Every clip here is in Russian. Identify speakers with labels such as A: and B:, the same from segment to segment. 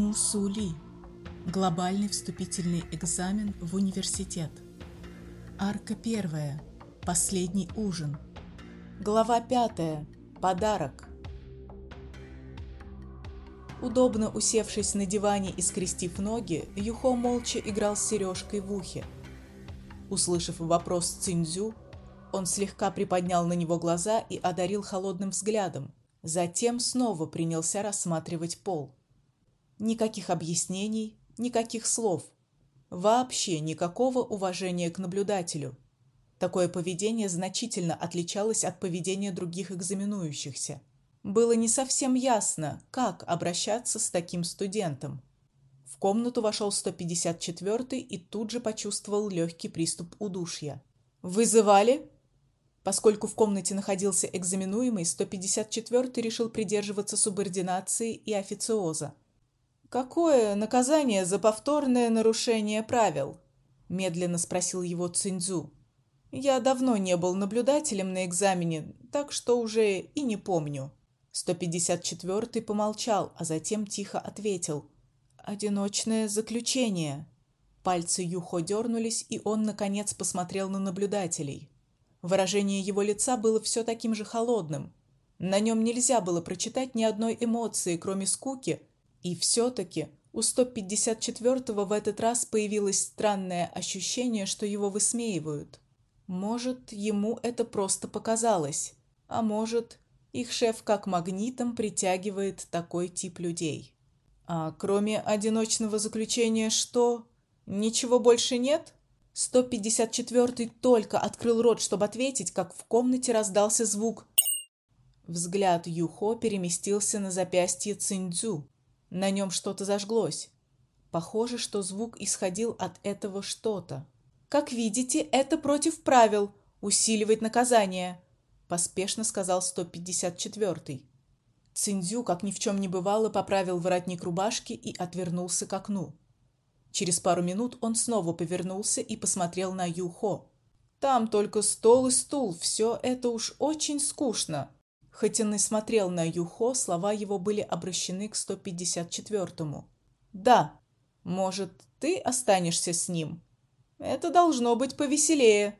A: Мусули. Глобальный вступительный экзамен в университет. Арка первая. Последний ужин. Глава пятая. Подарок. Удобно усевшись на диване и скрестив ноги, Юхо молча играл с сережкой в ухе. Услышав вопрос Цинзю, он слегка приподнял на него глаза и одарил холодным взглядом. Затем снова принялся рассматривать пол. Никаких объяснений, никаких слов. Вообще никакого уважения к наблюдателю. Такое поведение значительно отличалось от поведения других экзаменующихся. Было не совсем ясно, как обращаться с таким студентом. В комнату вошел 154 и тут же почувствовал легкий приступ удушья. «Вызывали?» Поскольку в комнате находился экзаменуемый, 154 решил придерживаться субординации и официоза. «Какое наказание за повторное нарушение правил?» – медленно спросил его Цинзу. «Я давно не был наблюдателем на экзамене, так что уже и не помню». 154-й помолчал, а затем тихо ответил. «Одиночное заключение». Пальцы Юхо дернулись, и он, наконец, посмотрел на наблюдателей. Выражение его лица было все таким же холодным. На нем нельзя было прочитать ни одной эмоции, кроме скуки и все-таки у 154-го в этот раз появилось странное ощущение, что его высмеивают. Может, ему это просто показалось, а может, их шеф как магнитом притягивает такой тип людей. А кроме одиночного заключения что? Ничего больше нет? 154-й только открыл рот, чтобы ответить, как в комнате раздался звук. Взгляд Юхо переместился на запястье Циндзю. На нем что-то зажглось. Похоже, что звук исходил от этого что-то. «Как видите, это против правил. Усиливает наказание», – поспешно сказал 154-й. Циндзю, как ни в чем не бывало, поправил воротник рубашки и отвернулся к окну. Через пару минут он снова повернулся и посмотрел на Юхо. «Там только стол и стул, все это уж очень скучно. Хоть он и смотрел на Юхо, слова его были обращены к 154-му. «Да, может, ты останешься с ним? Это должно быть повеселее».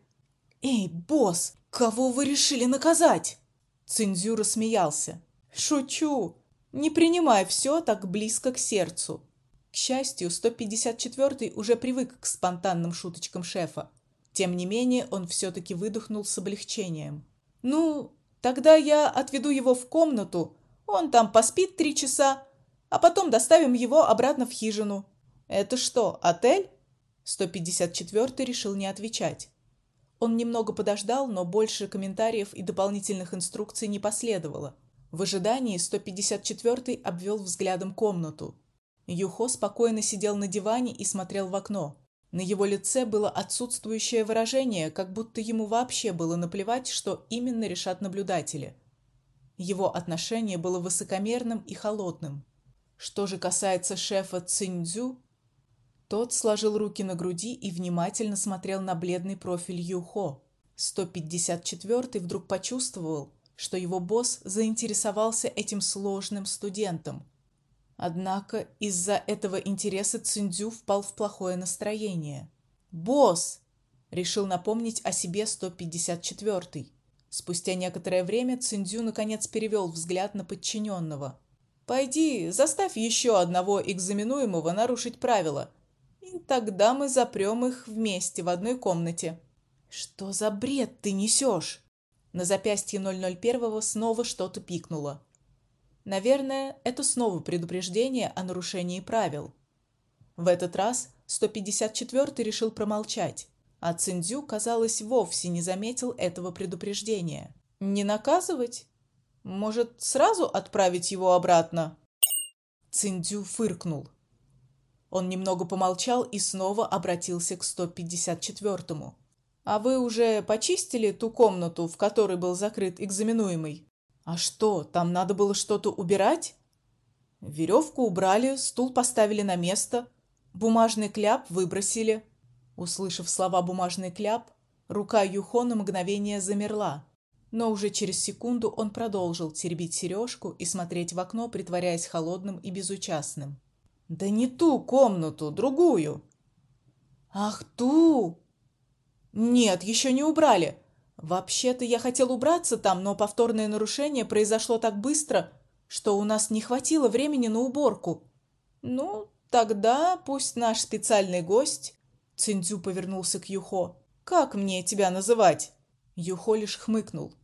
A: «Эй, босс, кого вы решили наказать?» Цинзю смеялся. «Шучу. Не принимай все так близко к сердцу». К счастью, 154-й уже привык к спонтанным шуточкам шефа. Тем не менее, он все-таки выдохнул с облегчением. «Ну, Тогда я отведу его в комнату, он там поспит три часа, а потом доставим его обратно в хижину. Это что, отель? 154 решил не отвечать. Он немного подождал, но больше комментариев и дополнительных инструкций не последовало. В ожидании 154 обвел взглядом комнату. Юхо спокойно сидел на диване и смотрел в окно. На его лице было отсутствующее выражение, как будто ему вообще было наплевать, что именно решат наблюдатели. Его отношение было высокомерным и холодным. Что же касается шефа Циндзю, тот сложил руки на груди и внимательно смотрел на бледный профиль Юхо. 154-й вдруг почувствовал, что его босс заинтересовался этим сложным студентом – Однако из-за этого интереса Циндзю впал в плохое настроение. «Босс!» – решил напомнить о себе 154-й. Спустя некоторое время Циндзю наконец перевел взгляд на подчиненного. «Пойди, заставь еще одного экзаменуемого нарушить правила, и тогда мы запрем их вместе в одной комнате». «Что за бред ты несешь?» На запястье 001 снова что-то пикнуло. Наверное, это снова предупреждение о нарушении правил. В этот раз 154-й решил промолчать, а Циндзю, казалось, вовсе не заметил этого предупреждения. Не наказывать? Может, сразу отправить его обратно? Циндзю фыркнул. Он немного помолчал и снова обратился к 154-му. «А вы уже почистили ту комнату, в которой был закрыт экзаменуемый?» А что, там надо было что-то убирать? Веревку убрали, стул поставили на место, бумажный кляп выбросили. Услышав слова «бумажный кляп», рука Юхо на мгновение замерла. Но уже через секунду он продолжил теребить сережку и смотреть в окно, притворяясь холодным и безучастным. Да не ту комнату, другую. Ах, ту! Нет, еще не убрали. Вообще-то я хотел убраться там, но повторное нарушение произошло так быстро, что у нас не хватило времени на уборку. Ну, тогда пусть наш специальный гость Циндзю повернулся к Юхо. Как мне тебя называть? Юхо лишь хмыкнул.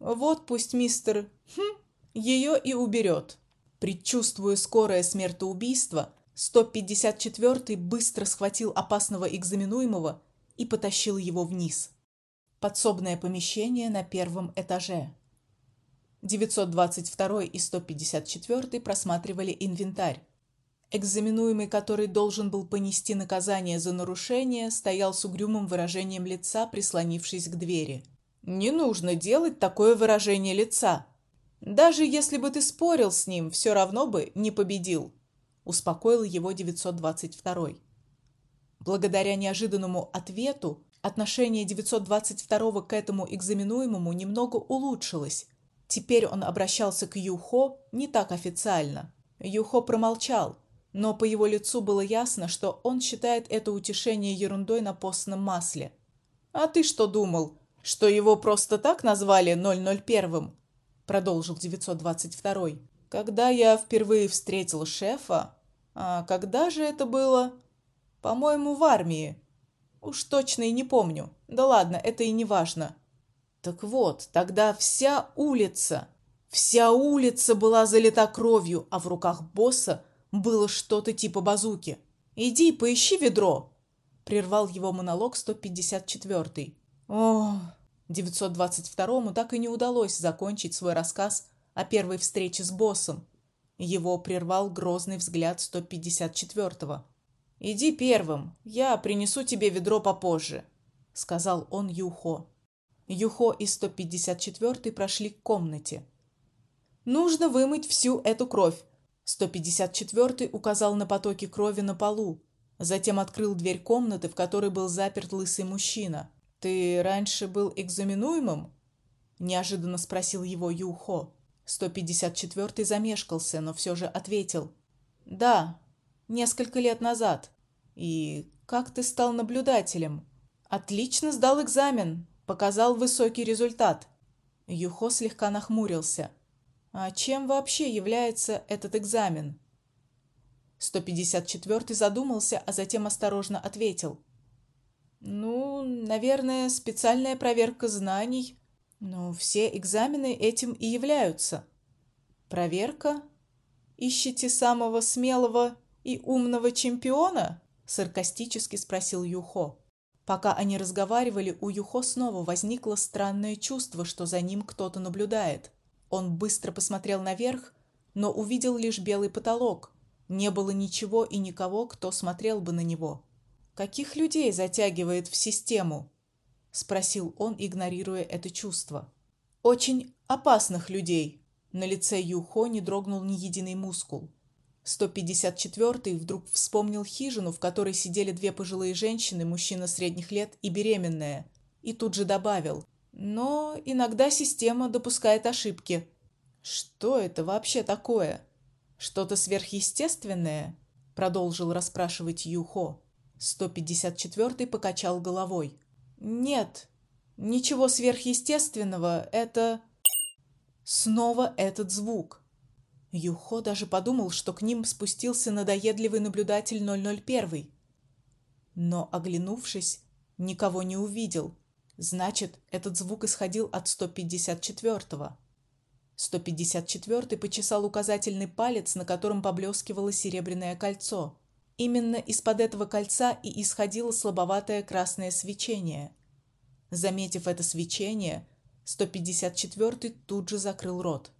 A: Вот пусть мистер хм, ее и уберет. Предчувствуя скорое смертоубийство, 154-й быстро схватил опасного экзаменуемого и потащил его вниз. Подсобное помещение на первом этаже. 922 и 154 просматривали инвентарь. Экзаменуемый, который должен был понести наказание за нарушение, стоял с угрюмым выражением лица, прислонившись к двери. «Не нужно делать такое выражение лица. Даже если бы ты спорил с ним, все равно бы не победил», – успокоил его 922. Благодаря неожиданному ответу отношение 922 к этому экзаменуемому немного улучшилось. Теперь он обращался к Юхо не так официально. Юхо промолчал, но по его лицу было ясно, что он считает это утешение ерундой на постном масле. «А ты что думал, что его просто так назвали 001-м?» продолжил 922 «Когда я впервые встретил шефа... А когда же это было? По-моему, в армии. Уж точно и не помню. Да ладно, это и не важно. Так вот, тогда вся улица, вся улица была залита кровью, а в руках босса – было что-то типа базуки. «Иди, поищи ведро!» Прервал его монолог 154-й. О, 922-му так и не удалось закончить свой рассказ о первой встрече с боссом. Его прервал грозный взгляд 154-го. «Иди первым, я принесу тебе ведро попозже», — сказал он Юхо. Юхо и 154-й прошли к комнате. «Нужно вымыть всю эту кровь, 154-й указал на потоки крови на полу, затем открыл дверь комнаты, в которой был заперт лысый мужчина. «Ты раньше был экзаменуемым?» – неожиданно спросил его Юхо. 154-й замешкался, но все же ответил. «Да, несколько лет назад. И как ты стал наблюдателем?» «Отлично сдал экзамен, показал высокий результат». Юхо слегка нахмурился – а чем вообще является этот экзамен? 154 задумался, а затем осторожно ответил. Ну, наверное, специальная проверка знаний. Но все экзамены этим и являются. Проверка? Ищете самого смелого и умного чемпиона? Саркастически спросил Юхо. Пока они разговаривали, у Юхо снова возникло странное чувство, что за ним кто-то наблюдает. Он быстро посмотрел наверх, но увидел лишь белый потолок. Не было ничего и никого, кто смотрел бы на него. «Каких людей затягивает в систему?» – спросил он, игнорируя это чувство. «Очень опасных людей». На лице Юхо не дрогнул ни единый мускул. 154-й вдруг вспомнил хижину, в которой сидели две пожилые женщины, мужчина средних лет и беременная, и тут же добавил но иногда система допускает ошибки. Что это вообще такое? Что-то сверхъестественное? Продолжил расспрашивать Юхо. 154-й покачал головой. Нет, ничего сверхъестественного, это... Снова этот звук. Юхо даже подумал, что к ним спустился надоедливый наблюдатель 001. Но, оглянувшись, никого не увидел. Значит, этот звук исходил от 154-го. 154-й почесал указательный палец, на котором поблескивало серебряное кольцо. Именно из-под этого кольца и исходило слабоватое красное свечение. Заметив это свечение, 154-й тут же закрыл рот.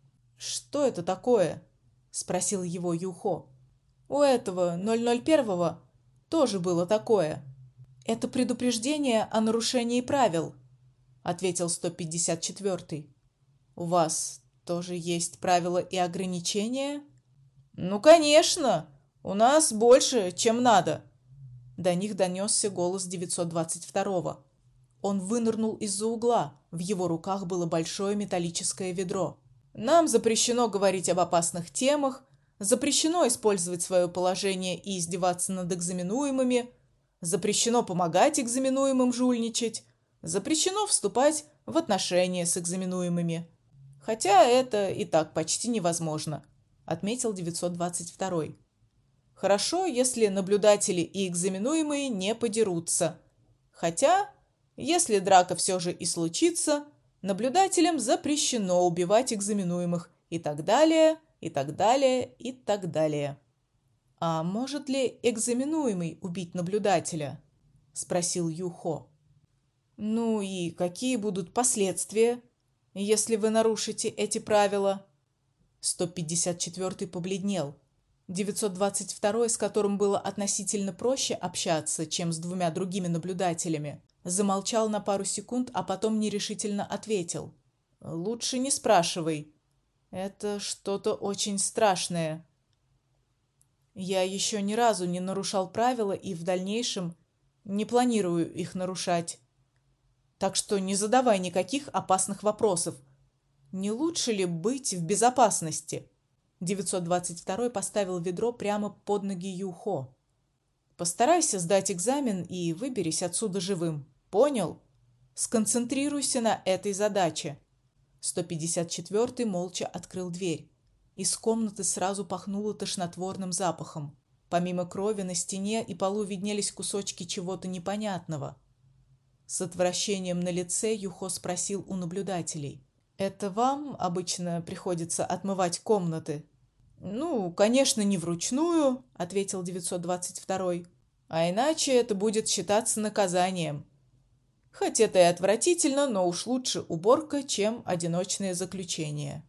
A: «Что это такое?» – спросил его Юхо. «У этого 001-го тоже было такое», «Это предупреждение о нарушении правил», — ответил 154-й. «У вас тоже есть правила и ограничения?» «Ну, конечно! У нас больше, чем надо!» До них донесся голос 922-го. Он вынырнул из-за угла. В его руках было большое металлическое ведро. «Нам запрещено говорить об опасных темах, Запрещено использовать свое положение и издеваться над экзаменуемыми. Запрещено помогать экзаменуемым жульничать. Запрещено вступать в отношения с экзаменуемыми. Хотя это и так почти невозможно, отметил 922. Хорошо, если наблюдатели и экзаменуемые не подерутся. Хотя, если драка все же и случится, наблюдателям запрещено убивать экзаменуемых и так далее, и так далее, и так далее. «А может ли экзаменуемый убить наблюдателя?» – спросил Юхо. «Ну и какие будут последствия, если вы нарушите эти правила?» 154-й побледнел. 922-й, с которым было относительно проще общаться, чем с двумя другими наблюдателями, замолчал на пару секунд, а потом нерешительно ответил. «Лучше не спрашивай. Это что-то очень страшное. Я еще ни разу не нарушал правила и в дальнейшем не планирую их нарушать. Так что не задавай никаких опасных вопросов. Не лучше ли быть в безопасности? 922 поставил ведро прямо под ноги Юхо. Постарайся сдать экзамен и выберись отсюда живым. Понял? Сконцентрируйся на этой задаче. 154 молча открыл дверь. Из комнаты сразу пахнуло тошнотворным запахом. Помимо крови на стене и полу виднелись кусочки чего-то непонятного. С отвращением на лице Юхо спросил у наблюдателей: "Это вам обычно приходится отмывать комнаты?" "Ну, конечно, не вручную", ответил 922. "А иначе это будет считаться наказанием. Хоть это и отвратительно, но уж лучше уборка, чем одиночное заключение.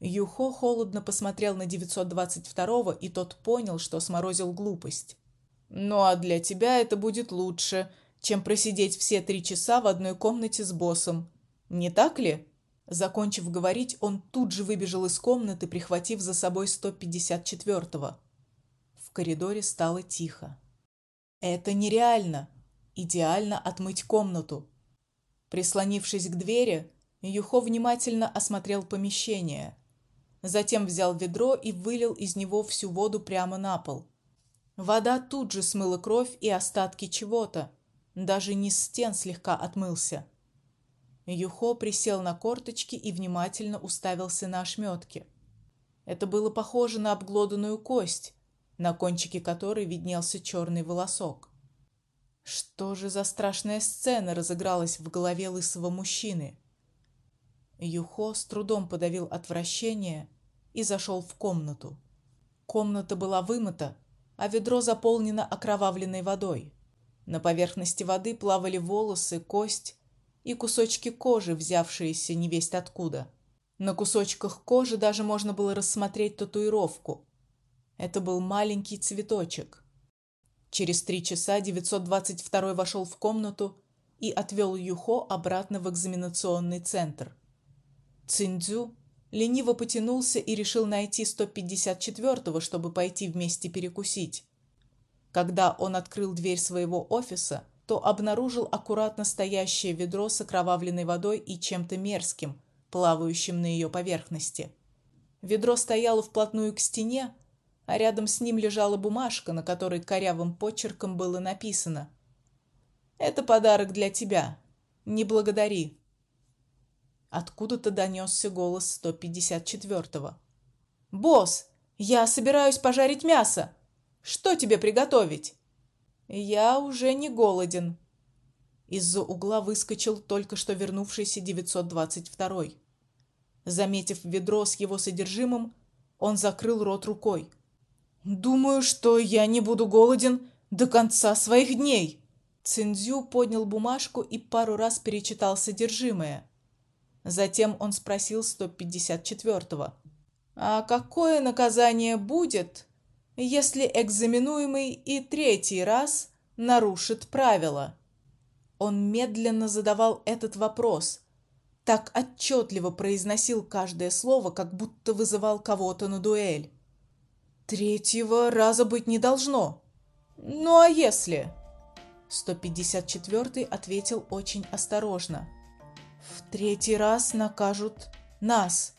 A: Юхо холодно посмотрел на 922-го, и тот понял, что сморозил глупость. Ну а для тебя это будет лучше, чем просидеть все три часа в одной комнате с боссом. Не так ли? Закончив говорить, он тут же выбежал из комнаты, прихватив за собой 154-го. В коридоре стало тихо. Это нереально, идеально отмыть комнату. Прислонившись к двери, Юхо внимательно осмотрел помещение. Затем взял ведро и вылил из него всю воду прямо на пол. Вода тут же смыла кровь и остатки чего-то. Даже низ стен слегка отмылся. Юхо присел на корточки и внимательно уставился на ошметки. Это было похоже на обглоданную кость, на кончике которой виднелся черный волосок. Что же за страшная сцена разыгралась в голове лысого мужчины? Юхо с трудом подавил отвращение и зашел в комнату. Комната была вымыта, а ведро заполнено окровавленной водой. На поверхности воды плавали волосы, кость и кусочки кожи, взявшиеся невесть откуда. На кусочках кожи даже можно было рассмотреть татуировку. Это был маленький цветочек. Через три часа 922 вошел в комнату и отвел Юхо обратно в экзаменационный центр. Циндзю лениво потянулся и решил найти 154-го, чтобы пойти вместе перекусить. Когда он открыл дверь своего офиса, то обнаружил аккуратно стоящее ведро с окровавленной водой и чем-то мерзким, плавающим на ее поверхности. Ведро стояло вплотную к стене, а рядом с ним лежала бумажка, на которой корявым почерком было написано: "Это подарок для тебя. Не благодари". Откуда-то донесся голос 154-го. "Босс, я собираюсь пожарить мясо. Что тебе приготовить?" "Я уже не голоден". Из-за угла выскочил только что вернувшийся 922-й. Заметив ведро с его содержимым, он закрыл рот рукой. Думаю, что я не буду голоден до конца своих дней. Циндзю поднял бумажку и пару раз перечитал содержимое. Затем он спросил 154-го: "А какое наказание будет, если экзаменуемый и третий раз нарушит правила?" Он медленно задавал этот вопрос, так отчетливо произносил каждое слово, как будто вызывал кого-то на дуэль. Третьего раза быть не должно. Ну а если? 154 ответил очень осторожно. В третий раз накажут нас.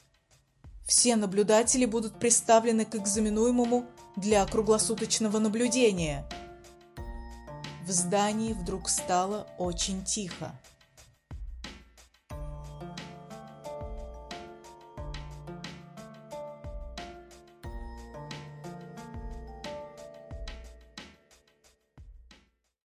A: Все наблюдатели будут представлены к экзаменуемому для круглосуточного наблюдения. В здании вдруг стало очень тихо.